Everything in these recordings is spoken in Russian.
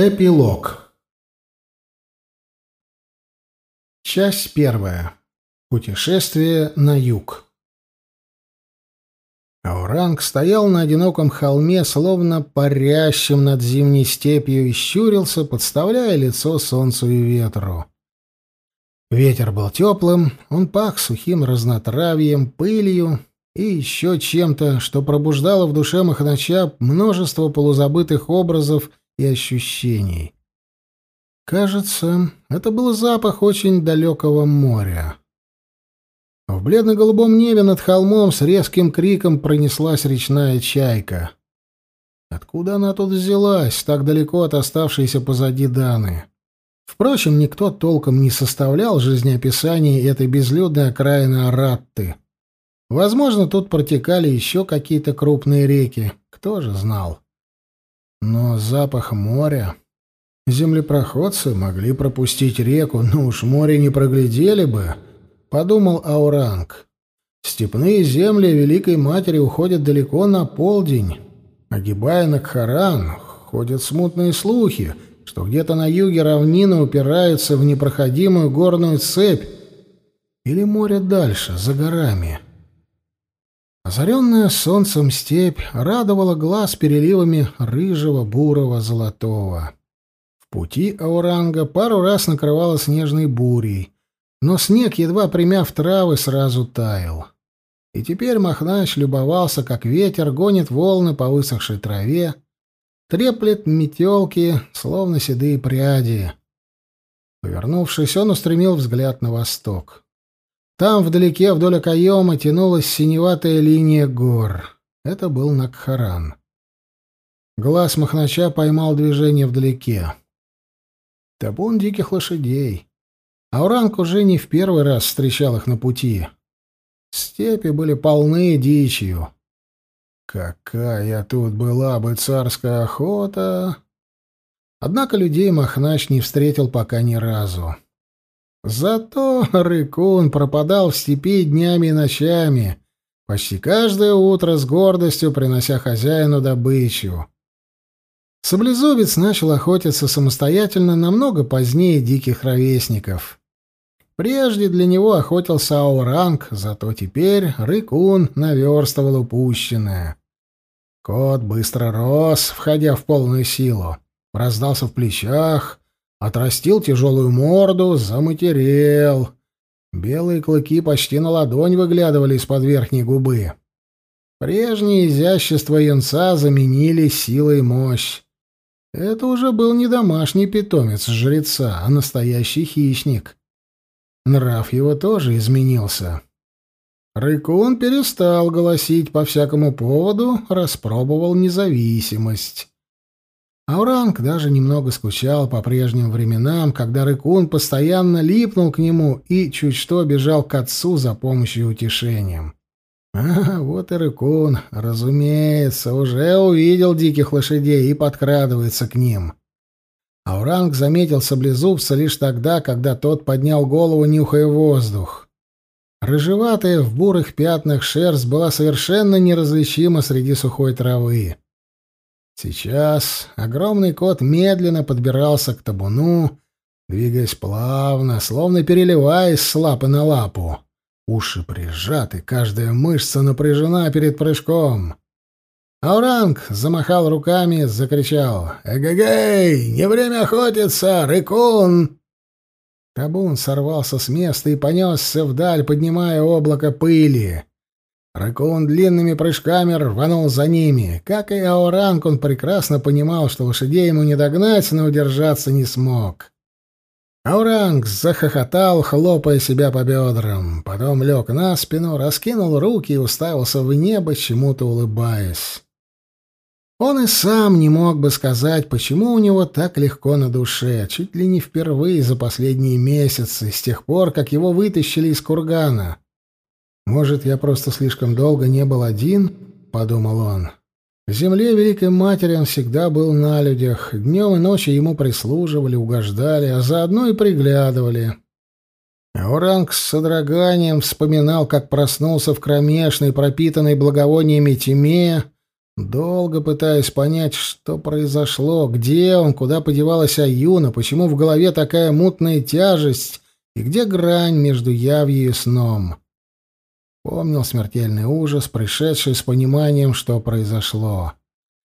Эпилог. Часть первая. Путешествие на юг. Ауранг стоял на одиноком холме, словно парящим над зимней степью, и щурился, подставляя лицо солнцу и ветру. Ветер был теплым, он пах сухим разнотравьем, пылью и еще чем-то, что пробуждало в душе Махнача множество полузабытых образов и ощущений. Кажется, это был запах очень далекого моря. В бледно-голубом небе над холмом с резким криком пронеслась речная чайка. Откуда она тут взялась, так далеко от оставшейся позади Даны? Впрочем, никто толком не составлял жизнеописаний этой безлюдной окраины Аратты. Возможно, тут протекали еще какие-то крупные реки, кто же знал. Но запах моря... Землепроходцы могли пропустить реку, но уж море не проглядели бы, — подумал Ауранг. Степные земли Великой Матери уходят далеко на полдень. Огибая Накхаран, ходят смутные слухи, что где-то на юге равнины упираются в непроходимую горную цепь или море дальше, за горами. — Озаренная солнцем степь радовала глаз переливами рыжего, бурого, золотого. В пути Ауранга пару раз накрывала снежной бурей, но снег, едва примяв травы, сразу таял. И теперь Махнач любовался, как ветер гонит волны по высохшей траве, треплет метелки, словно седые пряди. Повернувшись, он устремил взгляд на восток. Там вдалеке вдоль окоема тянулась синеватая линия гор. Это был Накхаран. Глаз Махнача поймал движение вдалеке. Табун диких лошадей. Ауранг уже не в первый раз встречал их на пути. Степи были полны дичью. Какая тут была бы царская охота! Однако людей Махнач не встретил пока ни разу. Зато Рыкун пропадал в степи днями и ночами, почти каждое утро с гордостью принося хозяину добычу. Саблезубец начал охотиться самостоятельно намного позднее диких ровесников. Прежде для него охотился Ауранг, зато теперь Рыкун наверстывал упущенное. Кот быстро рос, входя в полную силу, раздался в плечах, Отрастил тяжелую морду, заматерел. Белые клыки почти на ладонь выглядывали из-под верхней губы. Прежнее изящество юнца заменили сила и мощь. Это уже был не домашний питомец жреца, а настоящий хищник. Нрав его тоже изменился. Рыкун перестал голосить по всякому поводу, распробовал независимость. Ауранг даже немного скучал по прежним временам, когда Рыкун постоянно липнул к нему и чуть что бежал к отцу за помощью и утешением. А, вот и Рыкун, разумеется, уже увидел диких лошадей и подкрадывается к ним. Ауранг заметил саблезубца лишь тогда, когда тот поднял голову, нюхая воздух. Рыжеватая в бурых пятнах шерсть была совершенно неразличима среди сухой травы. Сейчас огромный кот медленно подбирался к табуну, двигаясь плавно, словно переливаясь с лапы на лапу. Уши прижаты, каждая мышца напряжена перед прыжком. Ауранг замахал руками, закричал «Эгегей! Не время охотиться! Рыкун!» Табун сорвался с места и понесся вдаль, поднимая облако пыли. Ракун длинными прыжками рванул за ними. Как и Ауранг, он прекрасно понимал, что лошадей ему не догнать, но удержаться не смог. Ауранг захохотал, хлопая себя по бедрам. Потом лег на спину, раскинул руки и уставился в небо, чему-то улыбаясь. Он и сам не мог бы сказать, почему у него так легко на душе, чуть ли не впервые за последние месяцы, с тех пор, как его вытащили из кургана. «Может, я просто слишком долго не был один?» — подумал он. В земле Великой Матери он всегда был на людях. Днем и ночью ему прислуживали, угождали, а заодно и приглядывали. Ауранг с содроганием вспоминал, как проснулся в кромешной, пропитанной благовониями тьме, долго пытаясь понять, что произошло, где он, куда подевалась Аюна, почему в голове такая мутная тяжесть и где грань между явью и сном. Помнил смертельный ужас, пришедший с пониманием, что произошло.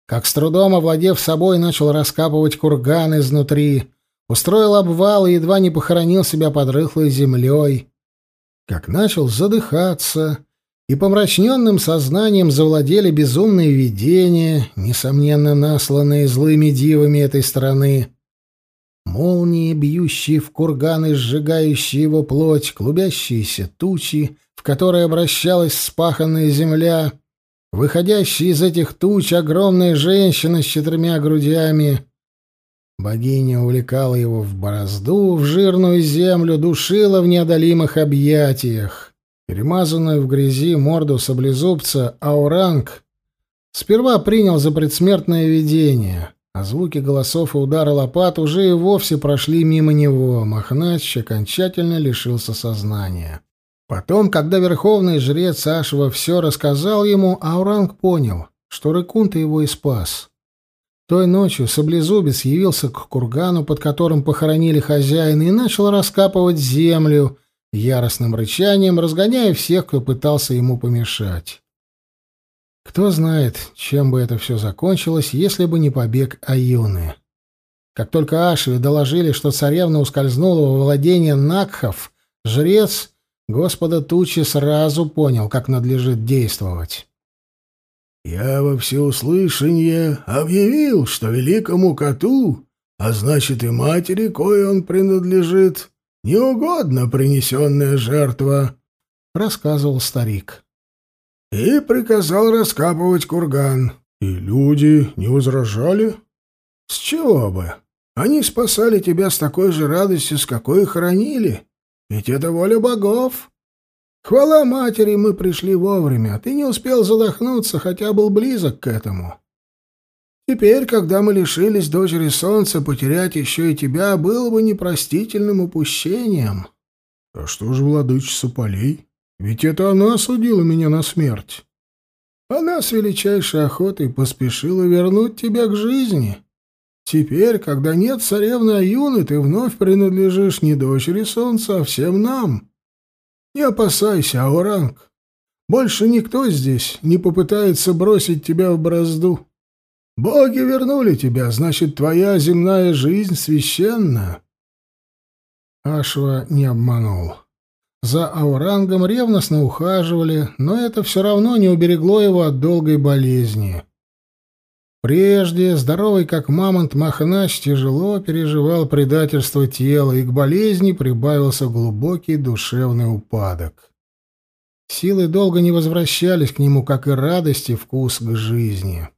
Как с трудом овладев собой, начал раскапывать курган изнутри, устроил обвал и едва не похоронил себя под рыхлой землей. Как начал задыхаться, и помрачненным сознанием завладели безумные видения, несомненно насланные злыми дивами этой страны. Молнии, бьющие в курган и сжигающие его плоть, клубящиеся тучи, в которые обращалась спаханная земля, выходящие из этих туч огромная женщина с четырьмя грудями. Богиня увлекала его в борозду, в жирную землю, душила в неодолимых объятиях. Перемазанную в грязи морду саблезубца Ауранг сперва принял за предсмертное видение, а звуки голосов и удара лопат уже и вовсе прошли мимо него. Махнач окончательно лишился сознания. Потом, когда верховный жрец Ашва все рассказал ему, Ауранг понял, что Рыкунта его и спас. Той ночью саблезубец явился к кургану, под которым похоронили хозяина, и начал раскапывать землю, яростным рычанием разгоняя всех, кто пытался ему помешать. Кто знает, чем бы это все закончилось, если бы не побег Аюны. Как только Ашве доложили, что царевна ускользнула во владение Накхов, жрец Господа Тучи сразу понял, как надлежит действовать. «Я во всеуслышание объявил, что великому коту, а значит и матери, кое он принадлежит, не угодно принесенная жертва», — рассказывал старик. «И приказал раскапывать курган. И люди не возражали? С чего бы? Они спасали тебя с такой же радостью, с какой хоронили. Ведь это воля богов. Хвала матери, мы пришли вовремя. Ты не успел задохнуться, хотя был близок к этому. Теперь, когда мы лишились дочери солнца, потерять еще и тебя было бы непростительным упущением. А что же владычица полей? Ведь это она осудила меня на смерть. Она с величайшей охотой поспешила вернуть тебя к жизни. Теперь, когда нет царевны Аюны, ты вновь принадлежишь не дочери солнца, а всем нам. Не опасайся, Ауранг. Больше никто здесь не попытается бросить тебя в бразду. Боги вернули тебя, значит, твоя земная жизнь священна. Ашва не обманул. За Аурангом ревностно ухаживали, но это все равно не уберегло его от долгой болезни. Прежде, здоровый как мамонт Махнач тяжело переживал предательство тела, и к болезни прибавился глубокий душевный упадок. Силы долго не возвращались к нему, как и радость и вкус к жизни.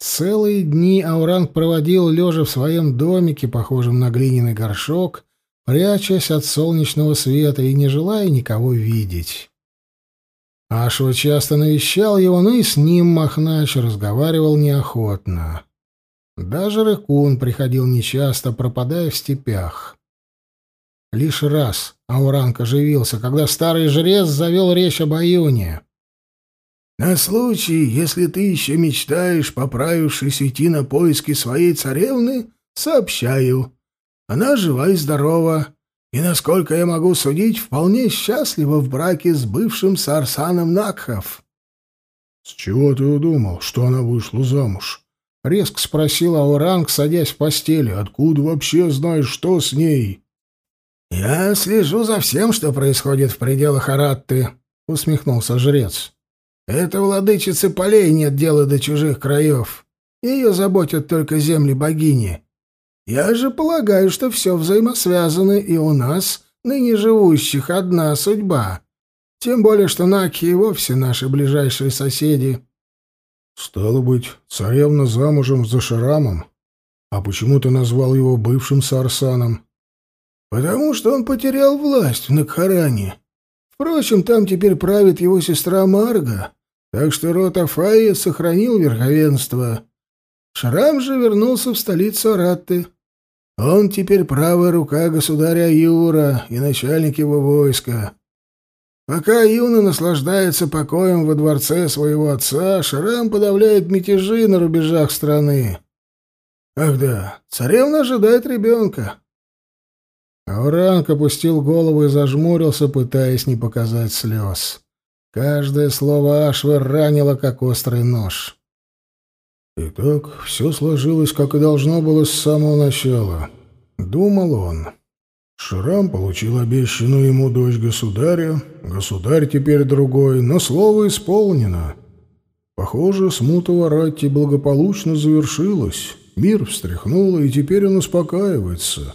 Целые дни Ауранг проводил лежа в своем домике, похожем на глиняный горшок, прячась от солнечного света и не желая никого видеть. Ашва часто навещал его, но и с ним Махнач разговаривал неохотно. Даже Рыкун приходил нечасто, пропадая в степях. Лишь раз Ауранг оживился, когда старый жрец завел речь об Аюне. «На случай, если ты еще мечтаешь, поправившись, идти на поиски своей царевны, сообщаю. Она жива и здорова, и, насколько я могу судить, вполне счастлива в браке с бывшим Сарсаном Накхов. — С чего ты удумал, что она вышла замуж? — резко спросил Ауранг, садясь в постели. — Откуда вообще знаешь, что с ней? — Я слежу за всем, что происходит в пределах Аратты, — усмехнулся жрец. — Это владычице полей нет дела до чужих краев. Ее заботят только земли богини. Я же полагаю, что все взаимосвязано, и у нас, ныне живущих, одна судьба. Тем более, что Наки и вовсе наши ближайшие соседи. Стало быть, царевна замужем за Шарамом? А почему ты назвал его бывшим Сарсаном? Потому что он потерял власть в Накхаране. Впрочем, там теперь правит его сестра Марга, так что род Афаи сохранил верховенство. Шрам же вернулся в столицу Аратты. Он теперь правая рука государя Юра и начальник его войска. Пока Юна наслаждается покоем во дворце своего отца, Шрам подавляет мятежи на рубежах страны. Ах да, царевна ожидает ребенка. Ауранг опустил голову и зажмурился, пытаясь не показать слез. Каждое слово Ашвы ранило, как острый нож. «Итак, все сложилось, как и должно было с самого начала», — думал он. Шрам получил обещанную ему дочь государя, государь теперь другой, но слово исполнено. Похоже, смута в Аратте благополучно завершилась, мир встряхнуло, и теперь он успокаивается.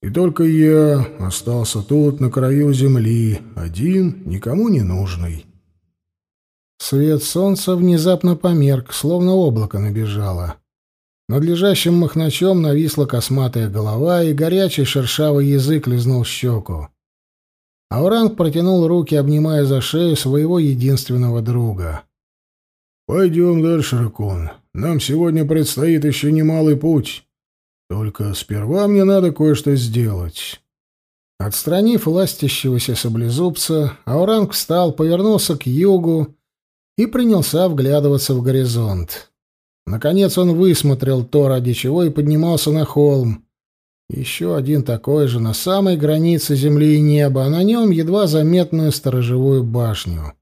И только я остался тут, на краю земли, один, никому не нужный. Свет солнца внезапно померк, словно облако набежало. Над лежащим махначом нависла косматая голова, и горячий шершавый язык лизнул щеку. Ауранг протянул руки, обнимая за шею своего единственного друга. «Пойдем дальше, Ракун. Нам сегодня предстоит еще немалый путь. Только сперва мне надо кое-что сделать. Отстранив ластящегося саблезубца, Ауранг встал, повернулся к югу и принялся вглядываться в горизонт. Наконец он высмотрел то, ради чего и поднимался на холм. Еще один такой же, на самой границе земли и неба, а на нем едва заметную сторожевую башню.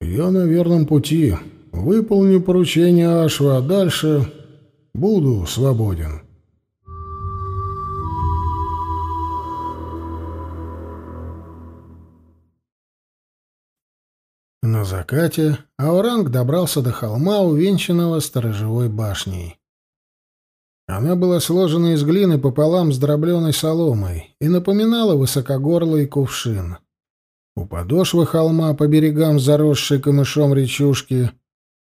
«Я на верном пути. Выполню поручение Ашва, а дальше Буду свободен. Закате Ауранг добрался до холма, увенчанного сторожевой башней. Она была сложена из глины пополам с дробленой соломой и напоминала высокогорлый кувшин. У подошвы холма, по берегам заросшей камышом речушки,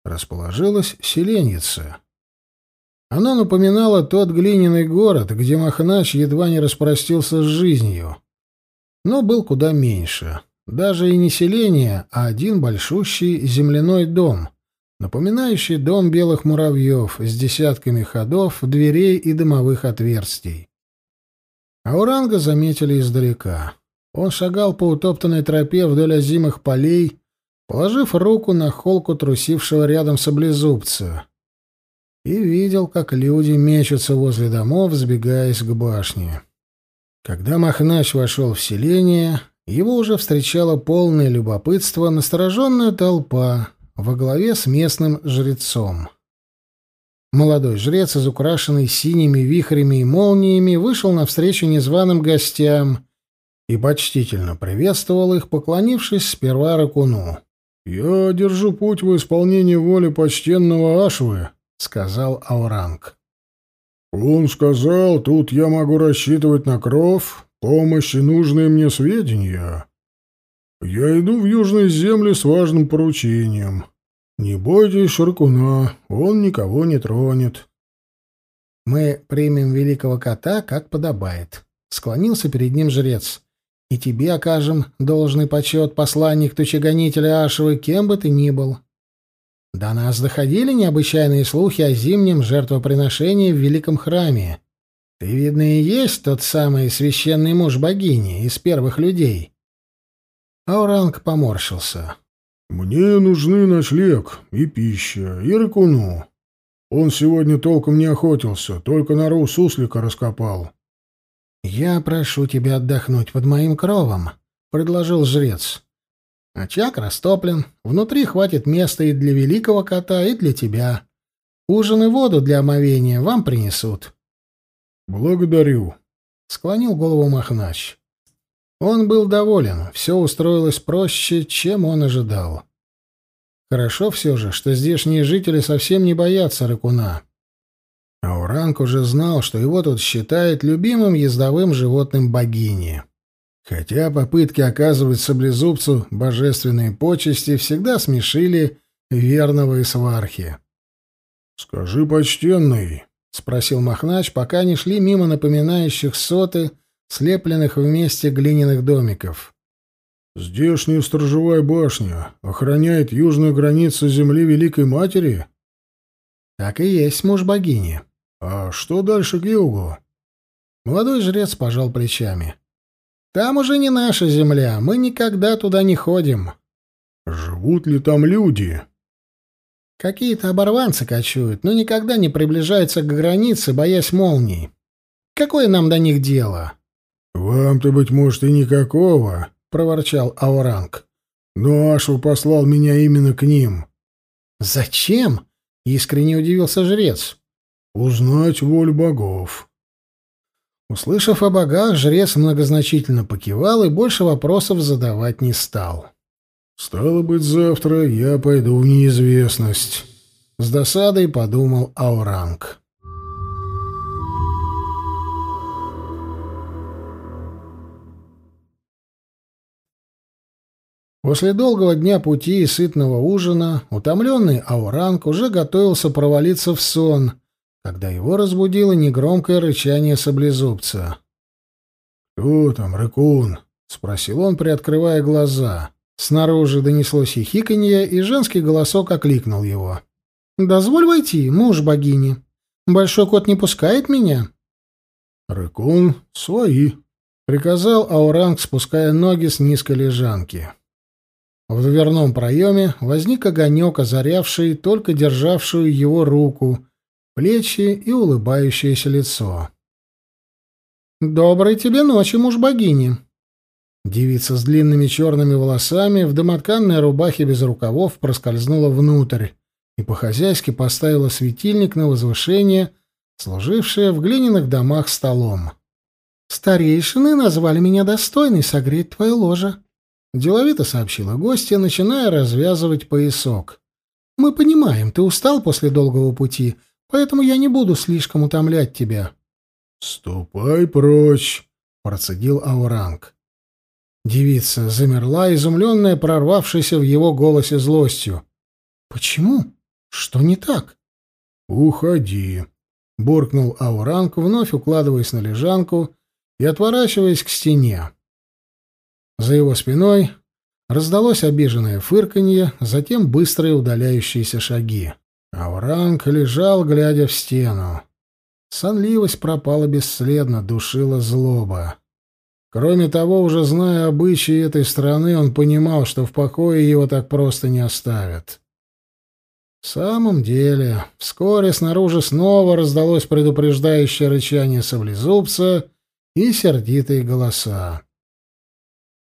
расположилась селенница. Оно напоминало тот глиняный город, где Махнач едва не распростился с жизнью, но был куда меньше. Даже и не селение, а один большущий земляной дом, напоминающий дом белых муравьев с десятками ходов, дверей и дымовых отверстий. Ауранга заметили издалека. Он шагал по утоптанной тропе вдоль озимых полей, положив руку на холку трусившего рядом саблезубца и видел, как люди мечутся возле домов, сбегаясь к башне. Когда Махнач вошел в селение, его уже встречало полное любопытство настороженная толпа во главе с местным жрецом. Молодой жрец, изукрашенный синими вихрями и молниями, вышел навстречу незваным гостям и почтительно приветствовал их, поклонившись сперва Ракуну. «Я держу путь в исполнении воли почтенного Ашвы», сказал Ауранг. Он сказал, тут я могу рассчитывать на кров, помощь и нужные мне сведения. Я иду в южные земли с важным поручением. Не бойтесь Шаркуна, он никого не тронет. Мы примем великого кота, как подобает. Склонился перед ним жрец. И тебе окажем должный почет, посланник тучегонителя Ашевы, кем бы ты ни был. До нас доходили необычайные слухи о зимнем жертвоприношении в великом храме. Ты, видно, и есть тот самый священный муж богини из первых людей. Ауранг поморщился. «Мне нужны ночлег и пища, и рыкуну. Он сегодня толком не охотился, только нору суслика раскопал». «Я прошу тебя отдохнуть под моим кровом», — предложил жрец. Очаг растоплен, внутри хватит места и для великого кота, и для тебя. Ужин и воду для омовения вам принесут. — Благодарю, — склонил голову Махнач. Он был доволен, все устроилось проще, чем он ожидал. Хорошо все же, что здешние жители совсем не боятся рыкуна. Ауранг уже знал, что его тут считают любимым ездовым животным богини. Хотя попытки оказывать саблезубцу божественные почести всегда смешили верного и. «Скажи, почтенный», — спросил Махнач, пока они шли мимо напоминающих соты, слепленных вместе глиняных домиков. «Здешняя сторожевая башня охраняет южную границу земли Великой Матери?» «Так и есть муж богини». «А что дальше к югу?» Молодой жрец пожал плечами. Там уже не наша земля, мы никогда туда не ходим. Живут ли там люди? Какие-то оборванцы кочуют, но никогда не приближаются к границе, боясь молний. Какое нам до них дело? Вам-то, быть может, и никакого, проворчал Ауранг. Но Ашу послал меня именно к ним. Зачем? искренне удивился жрец. Узнать волю богов. Услышав о богах, жрец многозначительно покивал и больше вопросов задавать не стал. «Стало быть, завтра я пойду в неизвестность», — с досадой подумал Ауранг. После долгого дня пути и сытного ужина утомленный Ауранг уже готовился провалиться в сон, когда его разбудило негромкое рычание саблезубца. «Кто там, рыкун?» — спросил он, приоткрывая глаза. Снаружи донеслось хихиканье, и женский голосок окликнул его. «Дозволь войти, муж богини. Большой кот не пускает меня?» «Рыкун, свои», — приказал Ауранг, спуская ноги с низкой лежанки. В дверном проеме возник огонек, озарявший только державшую его руку, плечи и улыбающееся лицо. «Доброй тебе ночи, муж богини!» Девица с длинными черными волосами в домотканной рубахе без рукавов проскользнула внутрь и по-хозяйски поставила светильник на возвышение, служившее в глиняных домах столом. «Старейшины назвали меня достойной согреть твое ложе», — деловито сообщила гостья, начиная развязывать поясок. «Мы понимаем, ты устал после долгого пути, поэтому я не буду слишком утомлять тебя». «Ступай прочь», — процедил Ауранг. Девица замерла, изумленная прорвавшейся в его голосе злостью. «Почему? Что не так?» «Уходи», — буркнул Ауранг, вновь укладываясь на лежанку и отворачиваясь к стене. За его спиной раздалось обиженное фырканье, затем быстрые удаляющиеся шаги. Ауранг лежал, глядя в стену. Сонливость пропала бесследно, душила злоба. Кроме того, уже зная обычаи этой страны, он понимал, что в покое его так просто не оставят. В самом деле, вскоре снаружи снова раздалось предупреждающее рычание саблезубца и сердитые голоса.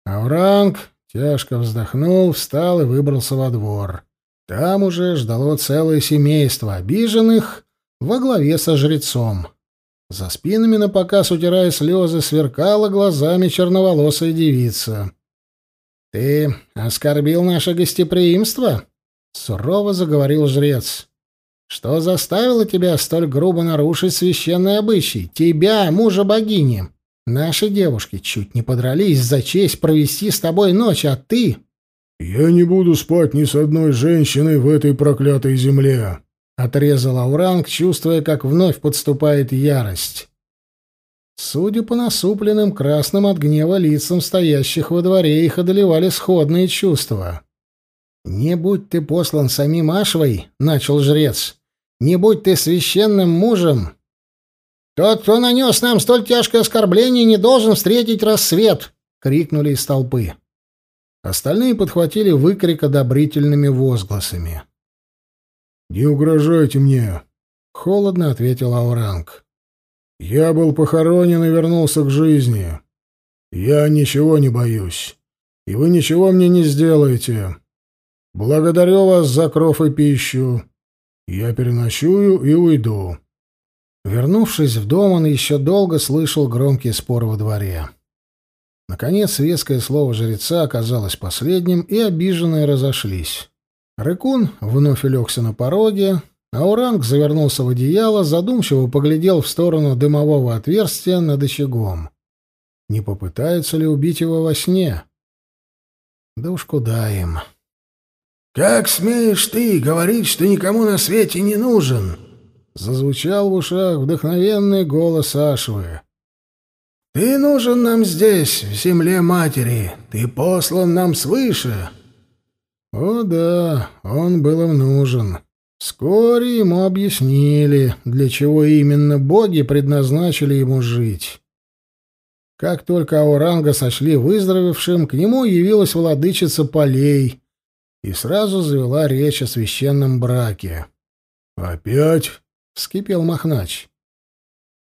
Ауранг тяжко вздохнул, встал и выбрался во двор. Там уже ждало целое семейство обиженных во главе со жрецом. За спинами на показ, утирая слезы, сверкала глазами черноволосая девица. — Ты оскорбил наше гостеприимство? — сурово заговорил жрец. — Что заставило тебя столь грубо нарушить священный обычай? Тебя, мужа богини. Наши девушки чуть не подрались за честь провести с тобой ночь, а ты... — Я не буду спать ни с одной женщиной в этой проклятой земле, Отрезал Ауранг, чувствуя, как вновь подступает ярость. Судя по насупленным красным от гнева лицам стоящих во дворе, их одолевали сходные чувства. «Не будь ты послан самим Ашвой», — начал жрец, — «не будь ты священным мужем. Тот, кто нанес нам столь тяжкое оскорбление, не должен встретить рассвет», — крикнули из толпы. Остальные подхватили выкрик одобрительными возгласами. «Не угрожайте мне», — холодно ответил Ауранг. «Я был похоронен и вернулся к жизни. Я ничего не боюсь, и вы ничего мне не сделаете. Благодарю вас за кров и пищу. Я переночую и уйду». Вернувшись в дом, он еще долго слышал громкий спор во дворе. Наконец, светское слово жреца оказалось последним, и обиженные разошлись. Рыкун вновь улегся на пороге, а Уранг завернулся в одеяло, задумчиво поглядел в сторону дымового отверстия над очагом. Не попытаются ли убить его во сне? Да уж куда им. «Как смеешь ты говорить, что никому на свете не нужен?» Зазвучал в ушах вдохновенный голос Ашвы. «Ты нужен нам здесь, в земле матери. Ты послан нам свыше. О да, он был им нужен. Вскоре ему объяснили, для чего именно боги предназначили ему жить. Как только Ауранга сошли выздоровевшим, к нему явилась владычица полей и сразу завела речь о священном браке. «Опять?» — вскипел Махнач.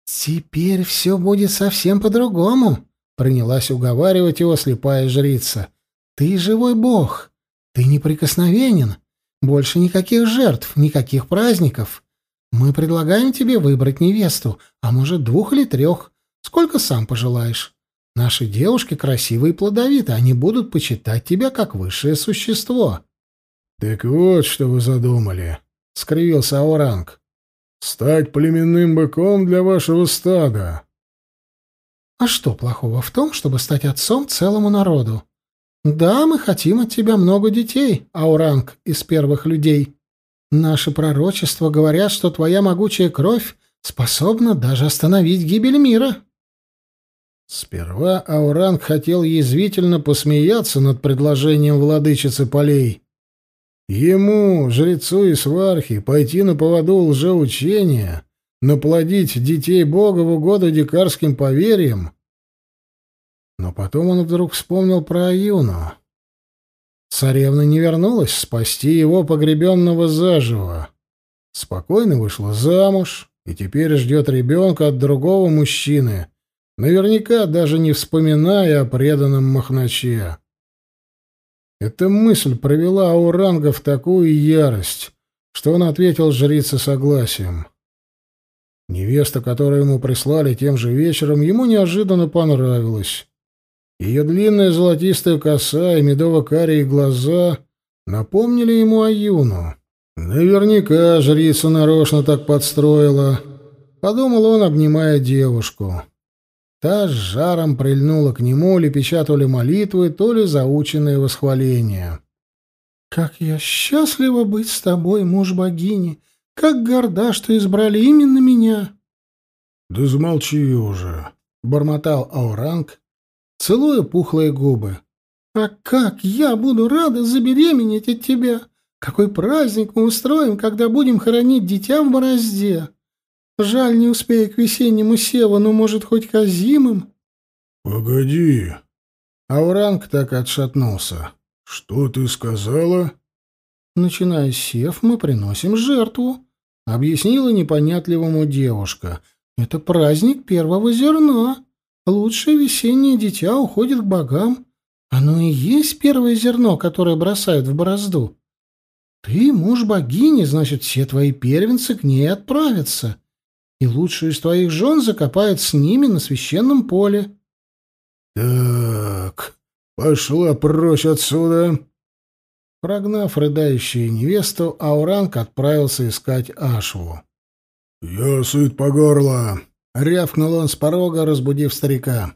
«Теперь все будет совсем по-другому», — принялась уговаривать его слепая жрица. «Ты живой бог, ты неприкосновенен, больше никаких жертв, никаких праздников. Мы предлагаем тебе выбрать невесту, а может, двух или трех, сколько сам пожелаешь. Наши девушки красивые и плодовиты, они будут почитать тебя как высшее существо». «Так вот, что вы задумали», — скривился Ауранг. «Стать племенным быком для вашего стада». «А что плохого в том, чтобы стать отцом целому народу? Да, мы хотим от тебя много детей, Ауранг из первых людей». Наши пророчества говорят, что твоя могучая кровь способна даже остановить гибель мира. Сперва Ауранг хотел язвительно посмеяться над предложением владычицы полей. Ему, жрецу и свархи, пойти на поводу лжеучения, наплодить детей Бога в угоду дикарским поверьям. Но потом он вдруг вспомнил про Аюну. Царевна не вернулась спасти его погребенного заживо. Спокойно вышла замуж и теперь ждет ребенка от другого мужчины, наверняка даже не вспоминая о преданном Махначе. Эта мысль провела Ауранга в такую ярость, что он ответил жрице согласием. Невеста, которую ему прислали тем же вечером, ему неожиданно понравилась. Ее длинная золотистая коса и медово-карие глаза напомнили ему о Юну. Наверняка жрица нарочно так подстроила, подумал он, обнимая девушку. Та с жаром прильнула к нему, лепеча то ли молитвы, то ли заученные восхваления. «Как я счастлива быть с тобой, муж богини! Как горда, что избрали именно меня!» «Да замолчи уже!» — бормотал Ауранг, целуя пухлые губы. «А как я буду рада забеременеть от тебя! Какой праздник мы устроим, когда будем хоронить дитя в борозде! Жаль, не успею к весеннему севу, но, может, хоть к зимам?» «Погоди!» Ауранг так отшатнулся. «Что ты сказала?» «Начиная с сев, мы приносим жертву», — объяснила непонятливому девушка. «Это праздник первого зерна». Лучшее весеннее дитя уходит к богам. Оно и есть первое зерно, которое бросают в борозду. Ты муж богини, значит, все твои первенцы к ней отправятся. И лучшую из твоих жен закопают с ними на священном поле. Так, пошла прочь отсюда. Прогнав рыдающую невесту, Ауранг отправился искать Ашву. «Я сыт по горло», Рявкнул он с порога, разбудив старика.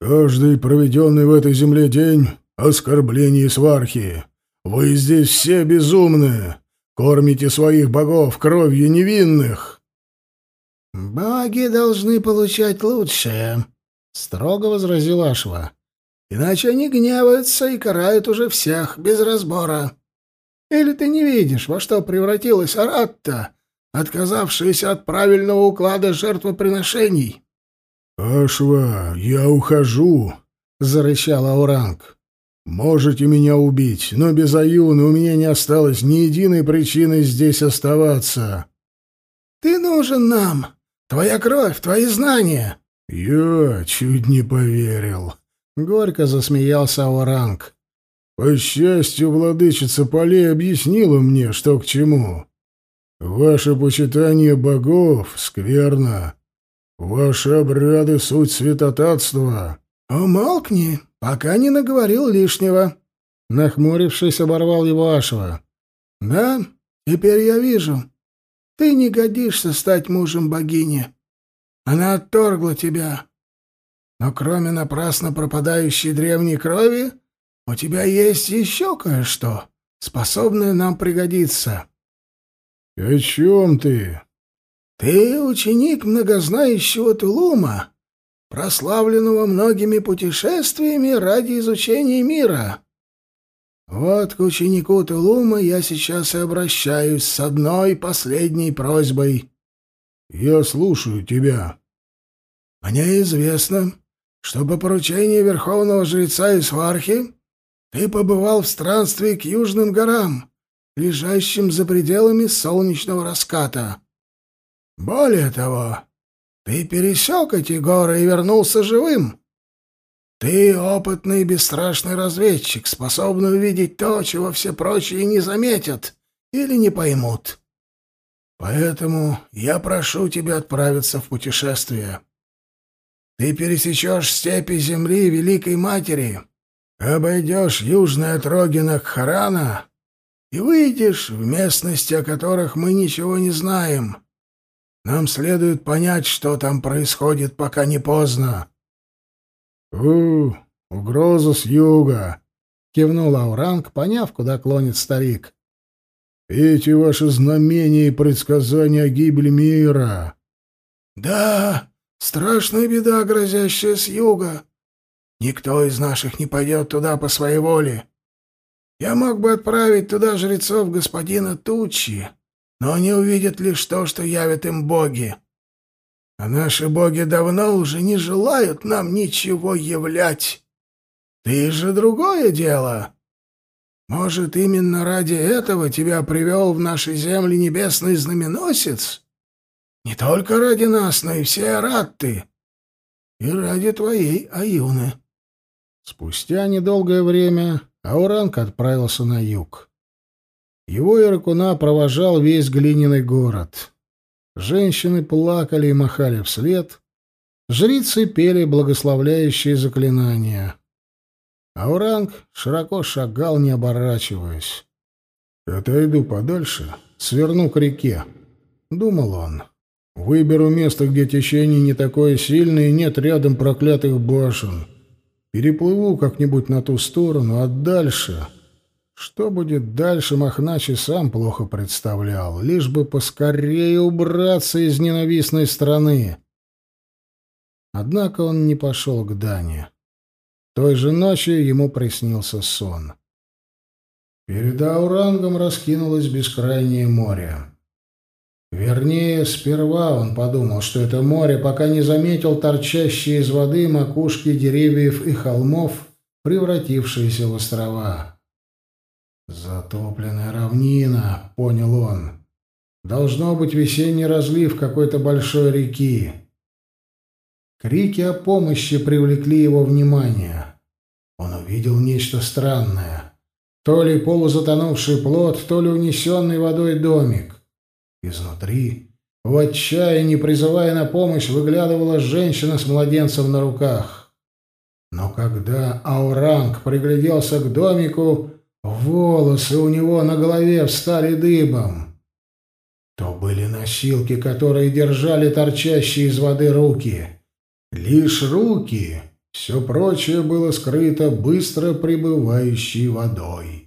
«Каждый проведенный в этой земле день — оскорбление и свархи. Вы здесь все безумные. Кормите своих богов кровью невинных». «Боги должны получать лучшее», — строго возразил Ашва. «Иначе они гневаются и карают уже всех, без разбора. Или ты не видишь, во что превратилась Аратта, отказавшиеся от правильного уклада жертвоприношений. «Ашва, я ухожу», — зарычал Ауранг. «Можете меня убить, но без Аюны у меня не осталось ни единой причины здесь оставаться». «Ты нужен нам. Твоя кровь, твои знания». «Я чуть не поверил», — горько засмеялся Ауранг. «По счастью, владычица полей объяснила мне, что к чему. Ваше почитание богов скверно. Ваши обряды — суть святотатства. Умолкни, пока не наговорил лишнего. Нахмурившись, оборвал его Ашева. Да, теперь я вижу. Ты не годишься стать мужем богини. Она отторгла тебя. Но кроме напрасно пропадающей древней крови, у тебя есть еще кое-что, способное нам пригодиться. «О чем ты?» «Ты ученик многознающего Тулума, прославленного многими путешествиями ради изучения мира. Вот к ученику Тулума я сейчас и обращаюсь с одной последней просьбой». «Я слушаю тебя». «Мне известно, что по поручению верховного жреца Исвархи ты побывал в странстве к южным горам, лежащим за пределами солнечного раската. Более того, ты пересек эти горы и вернулся живым. Ты опытный и бесстрашный разведчик, способный увидеть то, чего все прочие не заметят или не поймут. Поэтому я прошу тебя отправиться в путешествие. Ты пересечешь степи земли Великой Матери, обойдешь южные отроги Накхарана и выйдешь в местности, о которых мы ничего не знаем. Нам следует понять, что там происходит, пока не поздно. — У, угроза с юга! — кивнул Ауранг, поняв, куда клонит старик. — Эти ваши знамения и предсказания о гибели мира. — Да, страшная беда, грозящая с юга. Никто из наших не пойдет туда по своей воле. Я мог бы отправить туда жрецов господина Тучи, но они увидят лишь то, что явят им боги. А наши боги давно уже не желают нам ничего являть. Ты же другое дело. Может, именно ради этого тебя привел в наши земли небесный знаменосец? Не только ради нас, но и все Аратты. И ради твоей Аюны. Спустя недолгое время Ауранг отправился на юг. Его Иракуна провожал весь глиняный город. Женщины плакали и махали вслед. Жрицы пели благословляющие заклинания. Ауранг широко шагал, не оборачиваясь. «Отойду подальше, сверну к реке», — думал он. «Выберу место, где течение не такое сильное и нет рядом проклятых башен». Переплыву как-нибудь на ту сторону, а дальше... Что будет дальше, Махначи сам плохо представлял, лишь бы поскорее убраться из ненавистной страны. Однако он не пошел к Дане. Той же ночью ему приснился сон. Перед Аурангом раскинулось бескрайнее море. Вернее, сперва он подумал, что это море, пока не заметил торчащие из воды макушки деревьев и холмов, превратившиеся в острова. «Затопленная равнина», — понял он. «Должно быть весенний разлив какой-то большой реки». Крики о помощи привлекли его внимание. Он увидел нечто странное. То ли полузатонувший плод, то ли унесенный водой домик. Изнутри, в отчаянии, призывая на помощь, выглядывала женщина с младенцем на руках. Но когда Ауранг пригляделся к домику, волосы у него на голове встали дыбом. То были носилки, которые держали торчащие из воды руки. Лишь руки, все прочее было скрыто быстро прибывающей водой.